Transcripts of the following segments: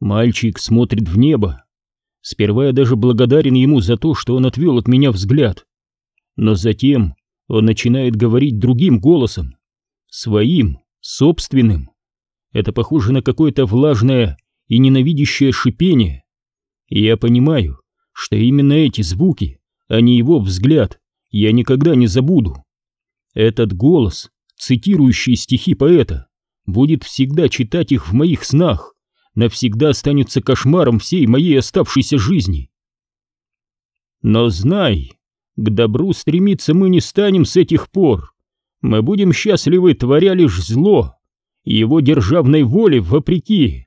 Мальчик смотрит в небо. Сперва я даже благодарен ему за то, что он отвел от меня взгляд. Но затем он начинает говорить другим голосом. Своим, собственным. Это похоже на какое-то влажное и ненавидящее шипение. И я понимаю, что именно эти звуки, а не его взгляд, я никогда не забуду. Этот голос, цитирующий стихи поэта, будет всегда читать их в моих снах, навсегда останется кошмаром всей моей оставшейся жизни. Но знай, к добру стремиться мы не станем с этих пор. Мы будем счастливы, творя лишь зло, его державной воле вопреки.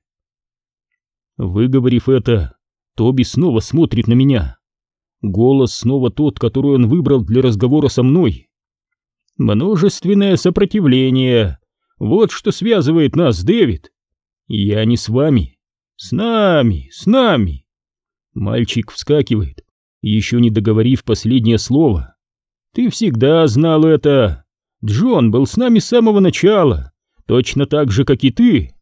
Выговорив это, Тоби снова смотрит на меня. Голос снова тот, который он выбрал для разговора со мной. Множественное сопротивление. Вот что связывает нас, Дэвид. Я не с вами. С нами, с нами. Мальчик вскакивает, еще не договорив последнее слово. Ты всегда знал это. Джон был с нами с самого начала, точно так же, как и ты.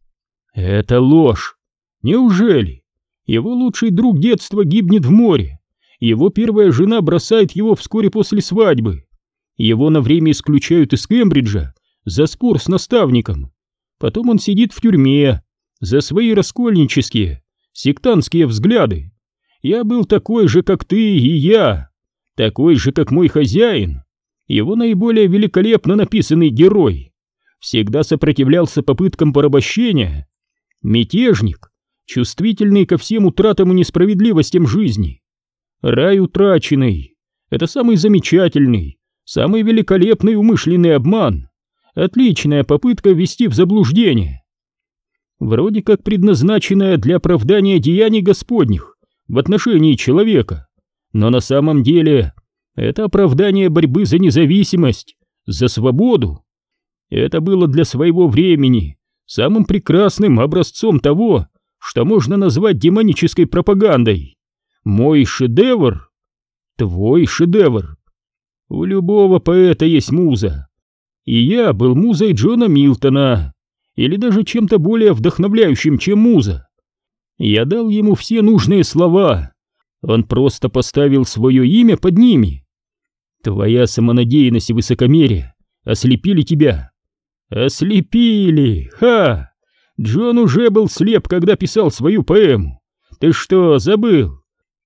Это ложь. Неужели? Его лучший друг детства гибнет в море. Его первая жена бросает его вскоре после свадьбы. Его на время исключают из Кембриджа за спор с наставником. Потом он сидит в тюрьме, за свои раскольнические, сектантские взгляды. Я был такой же, как ты и я, такой же, как мой хозяин, его наиболее великолепно написанный герой. Всегда сопротивлялся попыткам порабощения. Мятежник, чувствительный ко всем утратам и несправедливостям жизни. Рай утраченный — это самый замечательный, самый великолепный умышленный обман, отличная попытка ввести в заблуждение вроде как предназначенная для оправдания деяний Господних в отношении человека, но на самом деле это оправдание борьбы за независимость, за свободу. Это было для своего времени самым прекрасным образцом того, что можно назвать демонической пропагандой. Мой шедевр, твой шедевр. У любого поэта есть муза. И я был музой Джона Милтона или даже чем-то более вдохновляющим, чем муза. Я дал ему все нужные слова. Он просто поставил свое имя под ними. Твоя самонадеянность и высокомерие ослепили тебя. Ослепили! Ха! Джон уже был слеп, когда писал свою поэму. Ты что, забыл?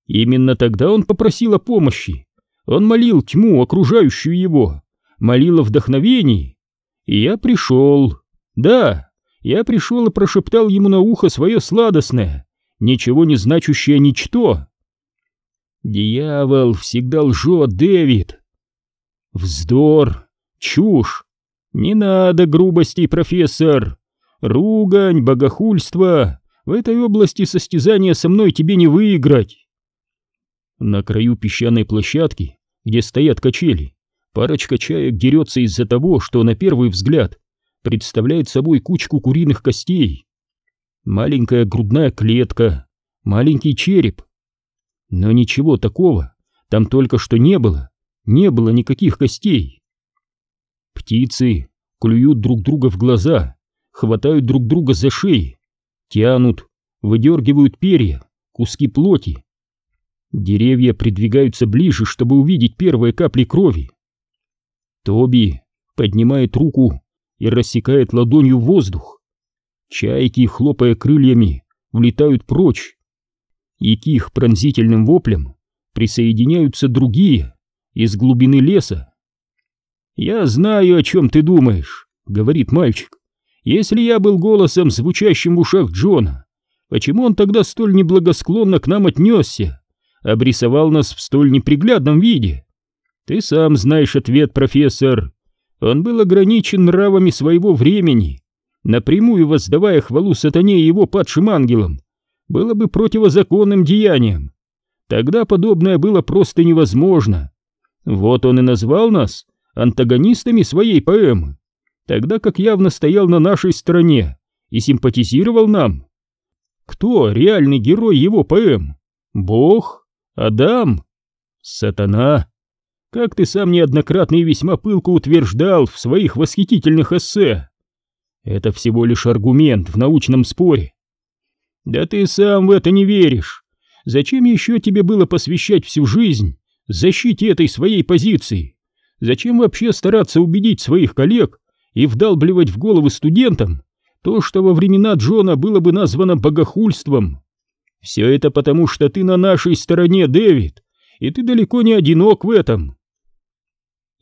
Именно тогда он попросил о помощи. Он молил тьму, окружающую его, молил о вдохновении. И я пришел. Да, я пришел и прошептал ему на ухо свое сладостное, ничего не значащее ничто. Дьявол всегда лжет, Дэвид. Вздор, чушь. Не надо грубостей, профессор. Ругань, богохульство. В этой области состязания со мной тебе не выиграть. На краю песчаной площадки, где стоят качели, парочка чаек дерется из-за того, что на первый взгляд представляет собой кучку куриных костей. Маленькая грудная клетка, маленький череп. Но ничего такого там только что не было, не было никаких костей. Птицы клюют друг друга в глаза, хватают друг друга за шеи, тянут, выдергивают перья, куски плоти. Деревья придвигаются ближе, чтобы увидеть первые капли крови. Тоби поднимает руку и рассекает ладонью воздух. Чайки, хлопая крыльями, влетают прочь. И к их пронзительным воплям присоединяются другие из глубины леса. «Я знаю, о чем ты думаешь», — говорит мальчик. «Если я был голосом, звучащим в ушах Джона, почему он тогда столь неблагосклонно к нам отнесся, обрисовал нас в столь неприглядном виде? Ты сам знаешь ответ, профессор. Он был ограничен нравами своего времени, напрямую воздавая хвалу сатане и его падшим ангелам, было бы противозаконным деянием. Тогда подобное было просто невозможно. Вот он и назвал нас антагонистами своей поэмы, тогда как явно стоял на нашей стороне и симпатизировал нам. Кто реальный герой его поэм? Бог? Адам? Сатана? Как ты сам неоднократно и весьма пылко утверждал в своих восхитительных эссе. Это всего лишь аргумент в научном споре. Да ты сам в это не веришь. Зачем еще тебе было посвящать всю жизнь защите этой своей позиции? Зачем вообще стараться убедить своих коллег и вдалбливать в головы студентам то, что во времена Джона было бы названо богохульством? Все это потому, что ты на нашей стороне, Дэвид, и ты далеко не одинок в этом.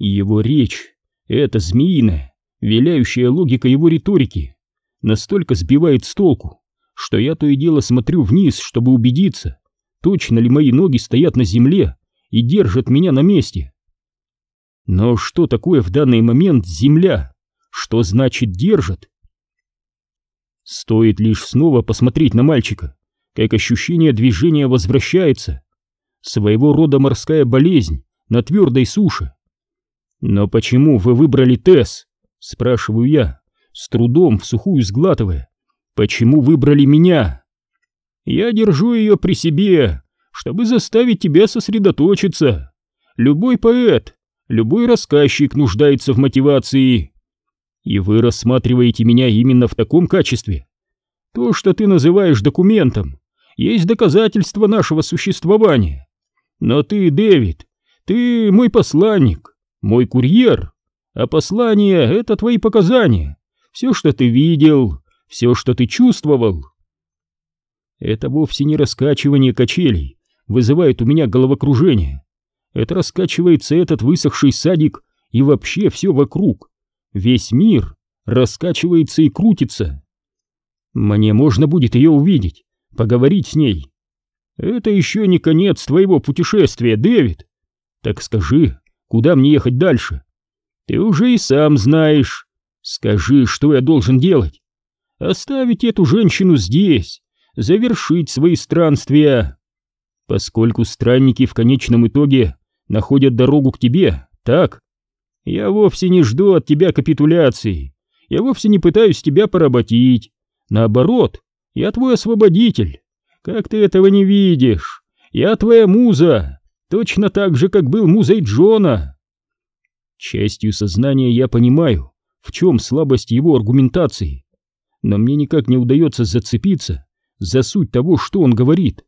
Его речь, эта змеиная, виляющая логика его риторики, настолько сбивает с толку, что я то и дело смотрю вниз, чтобы убедиться, точно ли мои ноги стоят на земле и держат меня на месте. Но что такое в данный момент земля? Что значит держат? Стоит лишь снова посмотреть на мальчика, как ощущение движения возвращается. Своего рода морская болезнь на твердой суше. Но почему вы выбрали Тесс? Спрашиваю я, с трудом в сухую сглатывая. Почему выбрали меня? Я держу ее при себе, чтобы заставить тебя сосредоточиться. Любой поэт, любой рассказчик нуждается в мотивации. И вы рассматриваете меня именно в таком качестве. То, что ты называешь документом, есть доказательство нашего существования. Но ты, Дэвид, ты мой посланник, мой курьер, а послание — это твои показания, все, что ты видел, все, что ты чувствовал. Это вовсе не раскачивание качелей вызывает у меня головокружение. Это раскачивается этот высохший садик и вообще все вокруг. Весь мир раскачивается и крутится. Мне можно будет ее увидеть, поговорить с ней. Это еще не конец твоего путешествия, Дэвид. Так скажи, куда мне ехать дальше? Ты уже и сам знаешь. Скажи, что я должен делать? Оставить эту женщину здесь, завершить свои странствия. Поскольку странники в конечном итоге находят дорогу к тебе, так? Я вовсе не жду от тебя капитуляции. Я вовсе не пытаюсь тебя поработить. Наоборот, я твой освободитель. Как ты этого не видишь? Я твоя муза, точно так же, как был музой Джона. Частью сознания я понимаю, в чем слабость его аргументации, но мне никак не удается зацепиться за суть того, что он говорит.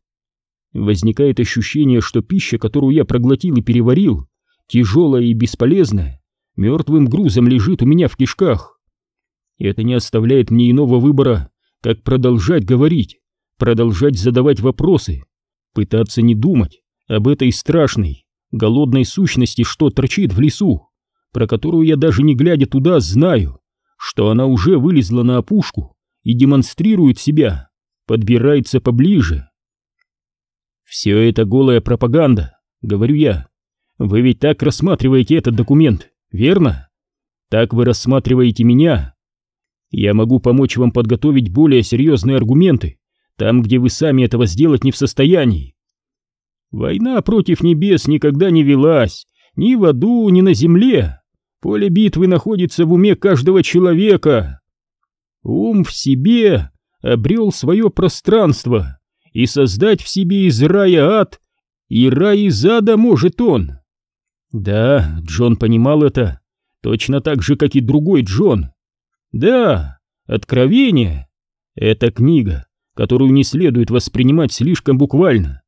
Возникает ощущение, что пища, которую я проглотил и переварил, тяжелая и бесполезная, мертвым грузом лежит у меня в кишках. Это не оставляет мне иного выбора, как продолжать говорить, продолжать задавать вопросы, пытаться не думать об этой страшной, голодной сущности, что торчит в лесу, про которую я даже не глядя туда знаю, что она уже вылезла на опушку и демонстрирует себя, подбирается поближе. Все это голая пропаганда, говорю я. Вы ведь так рассматриваете этот документ, верно? Так вы рассматриваете меня. Я могу помочь вам подготовить более серьезные аргументы, там, где вы сами этого сделать не в состоянии. Война против небес никогда не велась, ни в аду, ни на земле. Поле битвы находится в уме каждого человека. Ум в себе обрел свое пространство, и создать в себе из рая ад, и рай из ада может он. Да, Джон понимал это, точно так же, как и другой Джон. Да, Откровение — это книга, которую не следует воспринимать слишком буквально.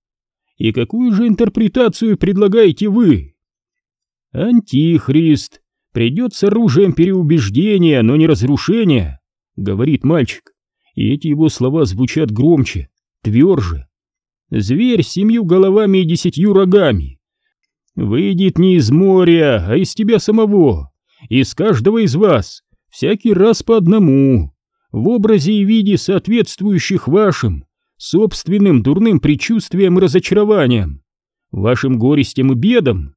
И какую же интерпретацию предлагаете вы? Антихрист придет с оружием переубеждения, но не разрушения, говорит мальчик, и эти его слова звучат громче, тверже. Зверь семью головами и десятью рогами. Выйдет не из моря, а из тебя самого, из каждого из вас, всякий раз по одному, в образе и виде соответствующих вашим, собственным дурным предчувствиям и разочарованиям, вашим горестям и бедам.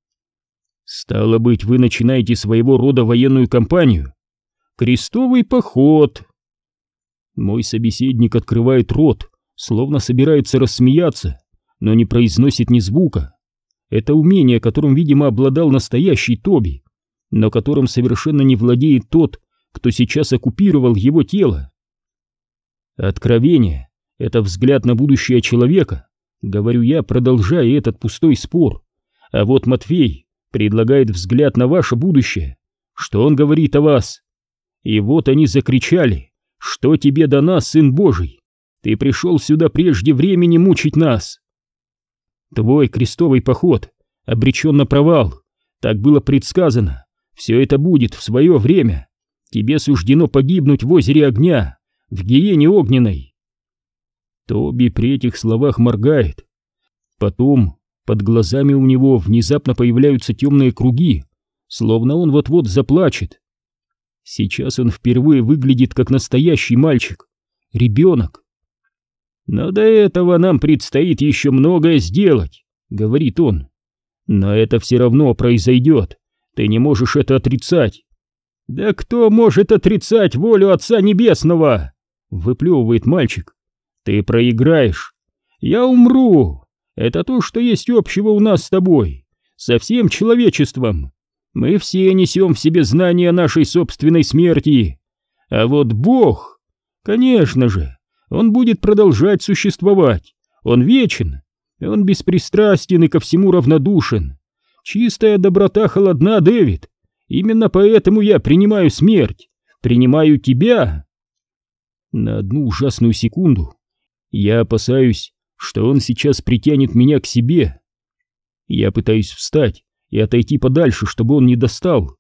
Стало быть, вы начинаете своего рода военную кампанию. Крестовый поход. Мой собеседник открывает рот, словно собирается рассмеяться, но не произносит ни звука. Это умение, которым, видимо, обладал настоящий Тоби, но которым совершенно не владеет тот, кто сейчас оккупировал его тело. Откровение — это взгляд на будущее человека, говорю я, продолжая этот пустой спор. А вот Матфей предлагает взгляд на ваше будущее. Что он говорит о вас? И вот они закричали, что тебе до нас, Сын Божий? Ты пришел сюда прежде времени мучить нас. Твой крестовый поход обречен на провал. Так было предсказано. Все это будет в свое время. Тебе суждено погибнуть в озере огня, в гиене огненной. Тоби при этих словах моргает. Потом под глазами у него внезапно появляются темные круги, словно он вот-вот заплачет. Сейчас он впервые выглядит как настоящий мальчик, ребенок. Но до этого нам предстоит еще многое сделать, говорит он. Но это все равно произойдет. Ты не можешь это отрицать. Да кто может отрицать волю Отца Небесного? Выплевывает мальчик. Ты проиграешь. Я умру. Это то, что есть общего у нас с тобой. Со всем человечеством. Мы все несем в себе знания нашей собственной смерти. А вот Бог, конечно же, Он будет продолжать существовать. Он вечен, он беспристрастен и ко всему равнодушен. Чистая доброта холодна, Дэвид. Именно поэтому я принимаю смерть. Принимаю тебя. На одну ужасную секунду я опасаюсь, что он сейчас притянет меня к себе. Я пытаюсь встать, и отойти подальше, чтобы он не достал.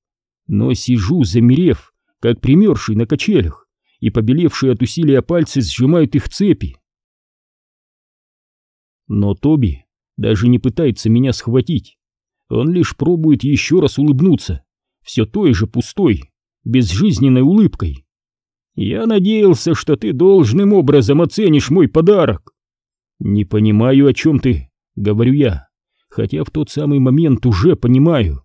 Но сижу, замерев, как примерший на качелях, и побелевшие от усилия пальцы сжимают их цепи. Но Тоби даже не пытается меня схватить. Он лишь пробует еще раз улыбнуться, все той же пустой, безжизненной улыбкой. Я надеялся, что ты должным образом оценишь мой подарок. Не понимаю, о чем ты, говорю я хотя в тот самый момент уже понимаю.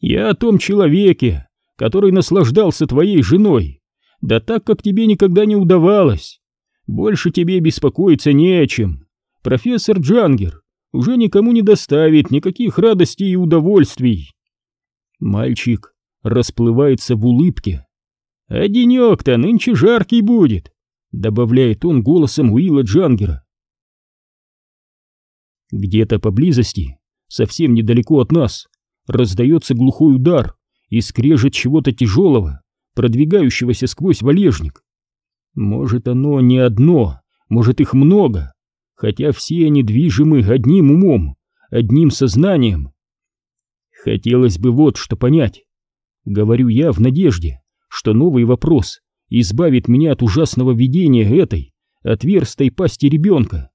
Я о том человеке, который наслаждался твоей женой, да так, как тебе никогда не удавалось. Больше тебе беспокоиться не о чем. Профессор Джангер уже никому не доставит никаких радостей и удовольствий. Мальчик расплывается в улыбке. «А денек-то нынче жаркий будет», — добавляет он голосом Уилла Джангера. Где-то поблизости, совсем недалеко от нас, раздается глухой удар и скрежет чего-то тяжелого, продвигающегося сквозь валежник. Может, оно не одно, может, их много, хотя все они движимы одним умом, одним сознанием. Хотелось бы вот что понять. Говорю я в надежде, что новый вопрос избавит меня от ужасного видения этой отверстой пасти ребенка.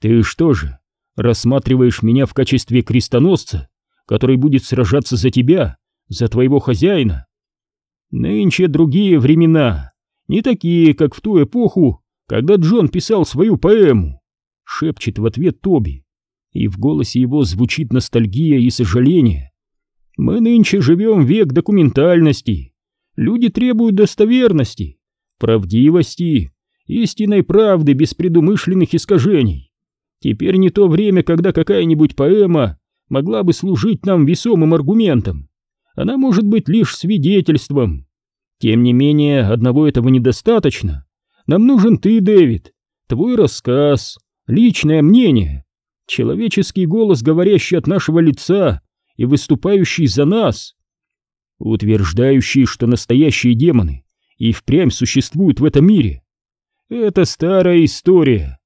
Ты что же, рассматриваешь меня в качестве крестоносца, который будет сражаться за тебя, за твоего хозяина. Нынче другие времена, не такие, как в ту эпоху, когда Джон писал свою поэму, шепчет в ответ Тоби, и в голосе его звучит ностальгия и сожаление. Мы нынче живем век документальности, люди требуют достоверности, правдивости, истинной правды без предумышленных искажений. Теперь не то время, когда какая-нибудь поэма могла бы служить нам весомым аргументом. Она может быть лишь свидетельством. Тем не менее, одного этого недостаточно. Нам нужен ты, Дэвид, твой рассказ, личное мнение, человеческий голос, говорящий от нашего лица и выступающий за нас, утверждающий, что настоящие демоны и впрямь существуют в этом мире. Это старая история,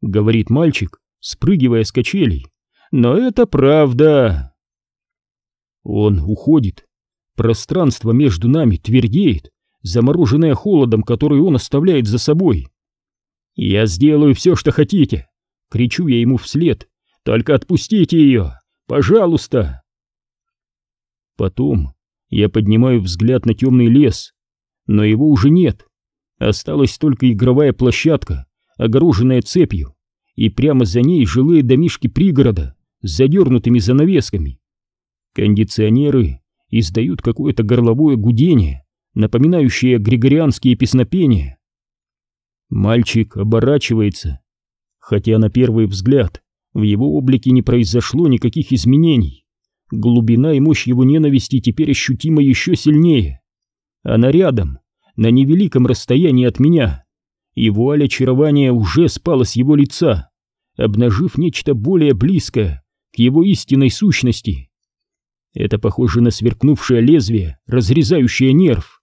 говорит мальчик, спрыгивая с качелей. Но это правда. Он уходит. Пространство между нами твердеет, замороженное холодом, который он оставляет за собой. «Я сделаю все, что хотите!» — кричу я ему вслед. «Только отпустите ее! Пожалуйста!» Потом я поднимаю взгляд на темный лес, но его уже нет. Осталась только игровая площадка, огороженная цепью, и прямо за ней жилые домишки пригорода с задернутыми занавесками. Кондиционеры издают какое-то горловое гудение, напоминающее григорианские песнопения. Мальчик оборачивается, хотя на первый взгляд в его облике не произошло никаких изменений. Глубина и мощь его ненависти теперь ощутима еще сильнее. Она рядом, на невеликом расстоянии от меня, и вуаль очарования уже спала с его лица, обнажив нечто более близкое к его истинной сущности. Это похоже на сверкнувшее лезвие, разрезающее нерв.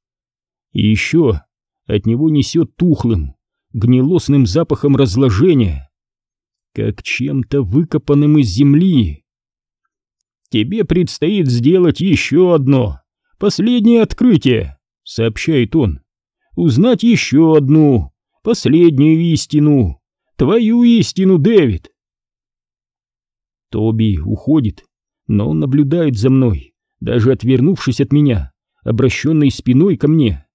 И еще от него несет тухлым, гнилостным запахом разложения, как чем-то выкопанным из земли. «Тебе предстоит сделать еще одно, последнее открытие», — сообщает он. «Узнать еще одну, последнюю истину, твою истину, Дэвид». Тоби уходит, но он наблюдает за мной, даже отвернувшись от меня, обращенной спиной ко мне.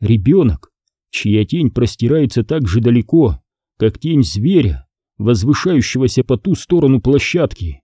Ребенок, чья тень простирается так же далеко, как тень зверя, возвышающегося по ту сторону площадки.